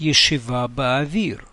ישיבה באוויר